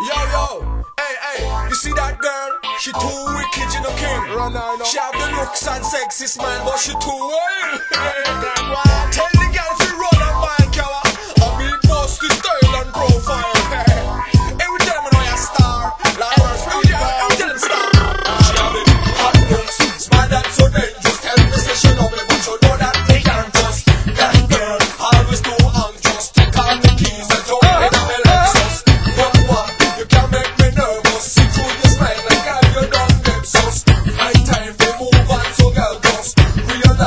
Yo, yo, hey, hey, you see that girl? She too wicked, you know, king. Run her, no. She have the looks and sexy smile, but she too wild.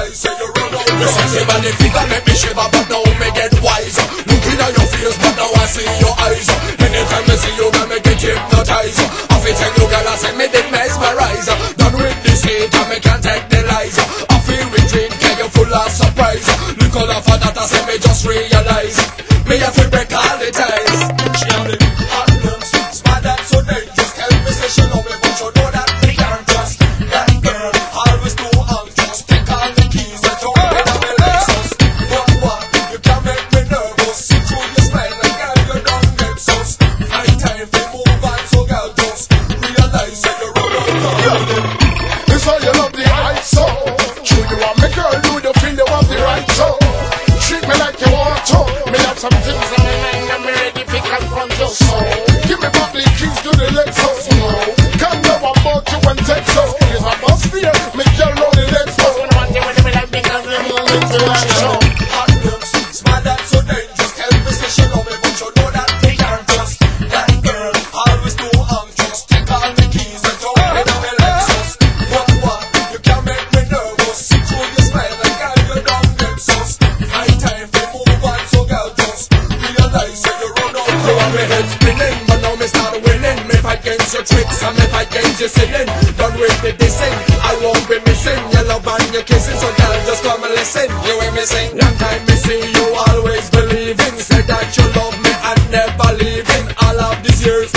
realize that you run out. You sexy body figure make me shiver, but now me get wiser. Looking at your face, but now I see your eyes. Anytime I see you, girl, me get hypnotized. I feel tell you, girl, I say me did mesmerize. Done with this hate, and me can't take the lies. I feel drink, and you full of surprise. Look all of that, I say me just realize. Time. This why you love the True you want me girl, you feel you have the right Treat me like you want to. Me have against your tricks me fight against your sinning. Don't with the dissing, I won't be missing your love and your kissing. So girl, just come and listen. You hear me sing? Long time me see you always believing. Say that you love me and never leaving. All of these years